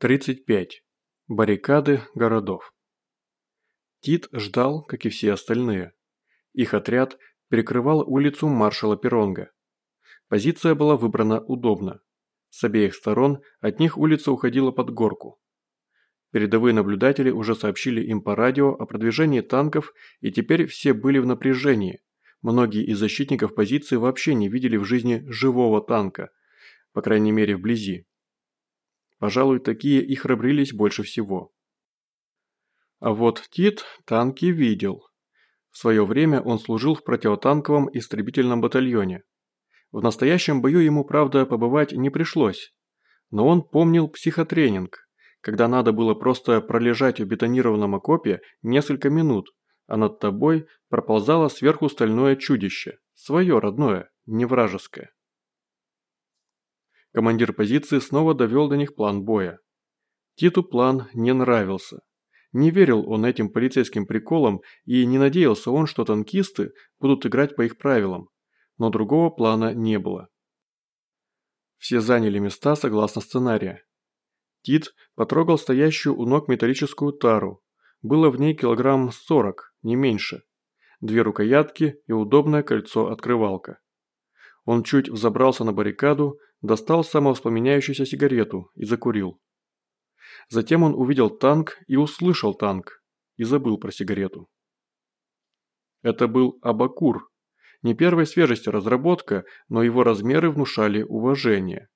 35. Баррикады городов. Тит ждал, как и все остальные. Их отряд перекрывал улицу маршала Перонга. Позиция была выбрана удобно. С обеих сторон от них улица уходила под горку. Передовые наблюдатели уже сообщили им по радио о продвижении танков, и теперь все были в напряжении. Многие из защитников позиции вообще не видели в жизни живого танка, по крайней мере вблизи. Пожалуй, такие и храбрились больше всего. А вот Тит танки видел. В свое время он служил в противотанковом истребительном батальоне. В настоящем бою ему, правда, побывать не пришлось. Но он помнил психотренинг, когда надо было просто пролежать в бетонированном окопе несколько минут, а над тобой проползало сверху стальное чудище, свое родное, не вражеское. Командир позиции снова довел до них план боя. Титу план не нравился. Не верил он этим полицейским приколам и не надеялся он, что танкисты будут играть по их правилам. Но другого плана не было. Все заняли места согласно сценария. Тит потрогал стоящую у ног металлическую тару. Было в ней килограмм 40, не меньше. Две рукоятки и удобное кольцо-открывалка. Он чуть взобрался на баррикаду, достал самовоспламеняющуюся сигарету и закурил. Затем он увидел танк и услышал танк, и забыл про сигарету. Это был Абакур. Не первой свежести разработка, но его размеры внушали уважение.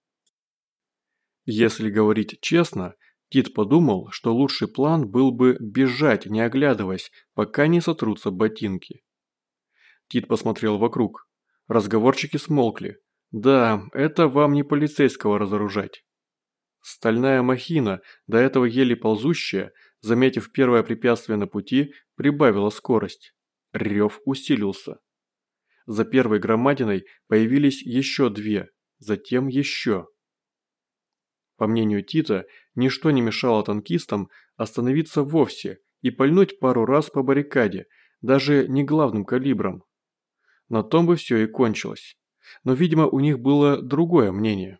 Если говорить честно, Тит подумал, что лучший план был бы бежать, не оглядываясь, пока не сотрутся ботинки. Тит посмотрел вокруг. Разговорчики смолкли. Да, это вам не полицейского разоружать. Стальная махина, до этого еле ползущая, заметив первое препятствие на пути, прибавила скорость. Рев усилился. За первой громадиной появились еще две, затем еще. По мнению Тита, ничто не мешало танкистам остановиться вовсе и пальнуть пару раз по баррикаде, даже не главным калибром. На том бы все и кончилось. Но, видимо, у них было другое мнение.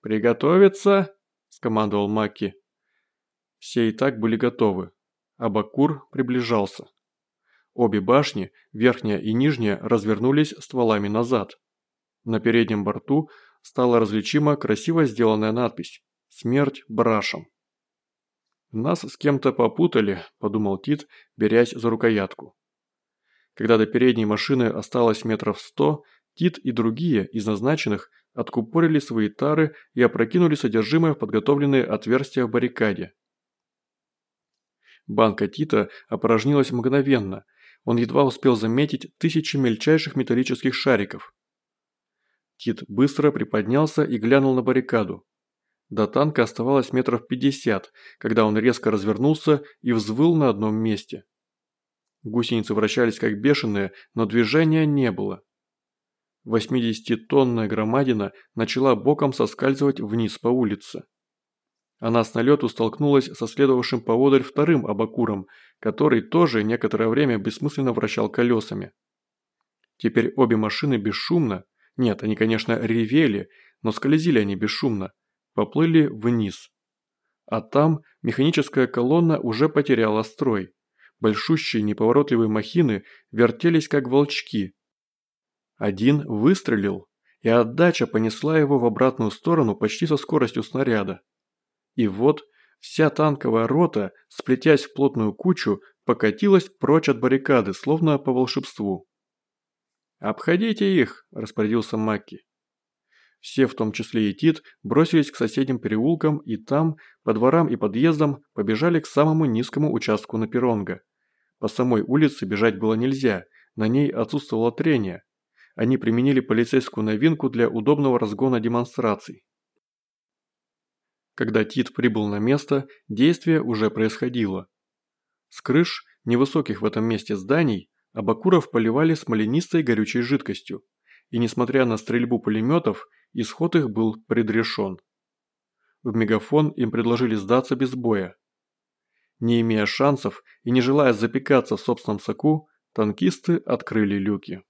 «Приготовиться!» – скомандовал Маки. Все и так были готовы. а Бакур приближался. Обе башни, верхняя и нижняя, развернулись стволами назад. На переднем борту стала различима красиво сделанная надпись «Смерть брашам». «Нас с кем-то попутали», – подумал Тит, берясь за рукоятку. Когда до передней машины осталось метров сто, Тит и другие из назначенных откупорили свои тары и опрокинули содержимое в подготовленные отверстия в баррикаде. Банка Тита опорожнилась мгновенно, он едва успел заметить тысячи мельчайших металлических шариков. Тит быстро приподнялся и глянул на баррикаду. До танка оставалось метров пятьдесят, когда он резко развернулся и взвыл на одном месте. Гусеницы вращались как бешеные, но движения не было. Восьмидесятитонная громадина начала боком соскальзывать вниз по улице. Она с налету столкнулась со следовавшим поодаль вторым абакуром, который тоже некоторое время бессмысленно вращал колесами. Теперь обе машины бесшумно, нет, они, конечно, ревели, но скользили они бесшумно, поплыли вниз. А там механическая колонна уже потеряла строй. Большущие неповоротливые махины вертелись как волчки. Один выстрелил, и отдача понесла его в обратную сторону почти со скоростью снаряда. И вот вся танковая рота, сплетясь в плотную кучу, покатилась прочь от баррикады, словно по волшебству. «Обходите их!» – распорядился Макки. Все, в том числе и Тит, бросились к соседним переулкам и там, по дворам и подъездам, побежали к самому низкому участку на Перонга. По самой улице бежать было нельзя, на ней отсутствовало трение. Они применили полицейскую новинку для удобного разгона демонстраций. Когда Тит прибыл на место, действие уже происходило. С крыш, невысоких в этом месте зданий, Абакуров поливали смоленистой горючей жидкостью, и несмотря на стрельбу пулеметов, исход их был предрешен. В мегафон им предложили сдаться без боя. Не имея шансов и не желая запекаться в собственном соку, танкисты открыли люки.